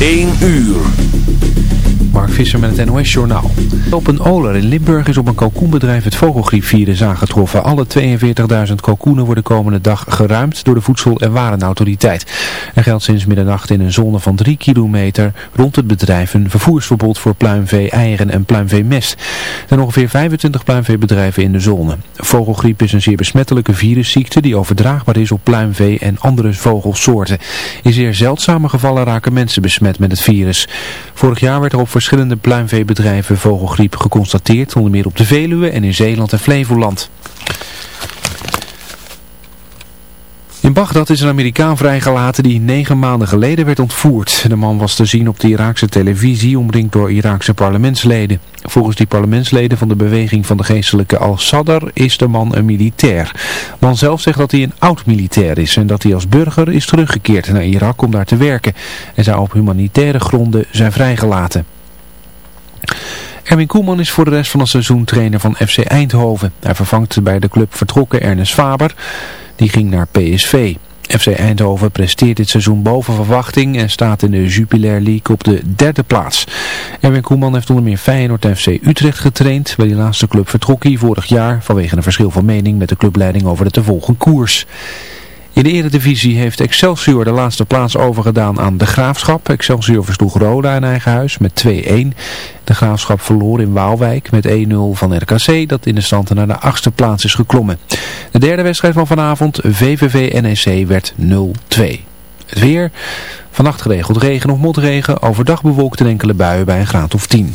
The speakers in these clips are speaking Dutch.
1 uur. Met het NOS Journaal. Op een oler in Limburg is op een kalkoenbedrijf het vogelgriepvirus aangetroffen. Alle 42.000 kalkoenen worden komende dag geruimd door de Voedsel- en Warenautoriteit. Er geldt sinds middernacht in een zone van 3 kilometer rond het bedrijf een vervoersverbod voor pluimvee, eieren en pluimveemest. Er zijn ongeveer 25 pluimveebedrijven in de zone. Vogelgriep is een zeer besmettelijke virusziekte die overdraagbaar is op pluimvee en andere vogelsoorten. In zeer zeldzame gevallen raken mensen besmet met het virus. Vorig jaar werd er op verschillende pluimveebedrijven vogelgriep geconstateerd, onder meer op de Veluwe en in Zeeland en Flevoland. In Bagdad is een Amerikaan vrijgelaten die negen maanden geleden werd ontvoerd. De man was te zien op de Iraakse televisie, omringd door Iraakse parlementsleden. Volgens die parlementsleden van de beweging van de geestelijke Al-Sadr is de man een militair. De man zelf zegt dat hij een oud-militair is en dat hij als burger is teruggekeerd naar Irak om daar te werken. En zou op humanitaire gronden zijn vrijgelaten. Erwin Koeman is voor de rest van het seizoen trainer van FC Eindhoven. Hij vervangt bij de club vertrokken Ernest Faber. Die ging naar PSV. FC Eindhoven presteert dit seizoen boven verwachting en staat in de Jupiler League op de derde plaats. Erwin Koeman heeft onder meer Feyenoord en FC Utrecht getraind. Bij die laatste club vertrok hij vorig jaar vanwege een verschil van mening met de clubleiding over de te volgen koers. In de eredivisie heeft Excelsior de laatste plaats overgedaan aan de Graafschap. Excelsior versloeg Roda in eigen huis met 2-1. De Graafschap verloor in Waalwijk met 1-0 van RKC dat in de stand naar de achtste plaats is geklommen. De derde wedstrijd van vanavond, VVV-NEC, werd 0-2. Het weer, vannacht geregeld regen of motregen, overdag bewolkt en enkele buien bij een graad of 10.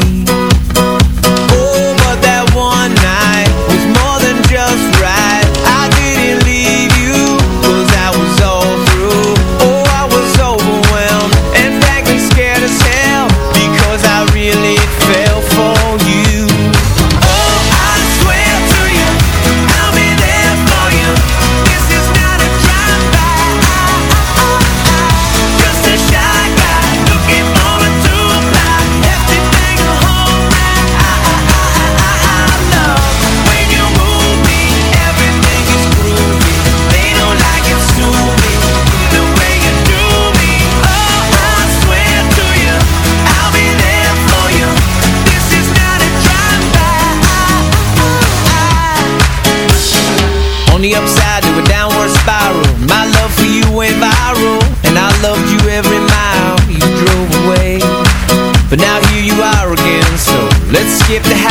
skip the house.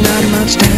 not much time.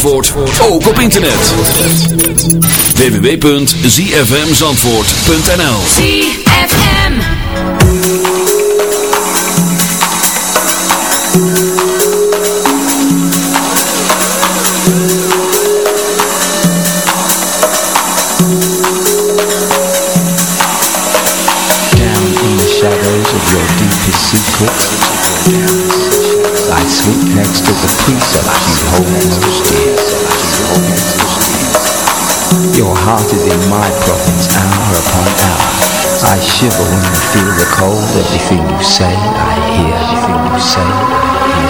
Zandvoort ook op internet. www.zfmzandvoort.nl ZFM Down in the shadows of your deepest secrets. I sleep next to the precepts you hold most dear. Your heart is in my province hour upon hour. I shiver when I feel the cold. Everything you say, I hear. Everything you say, I hear.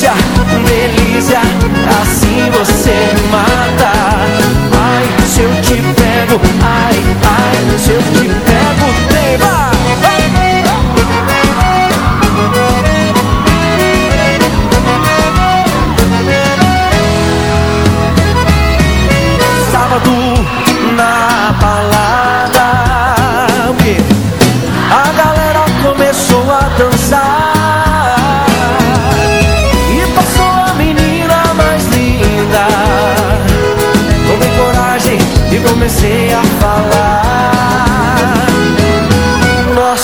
delícia, delícia, assim você me mata. Ai, se eu te pego, ai, ai, se eu te pego, tem vai.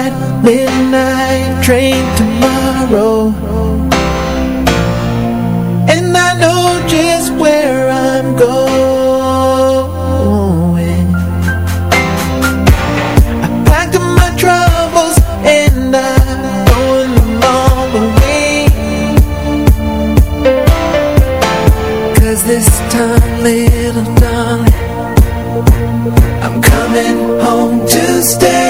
that midnight train tomorrow. And I know just where I'm going. I packed up my troubles and I'm throwing them all away Cause this time, little darling I'm coming home to stay.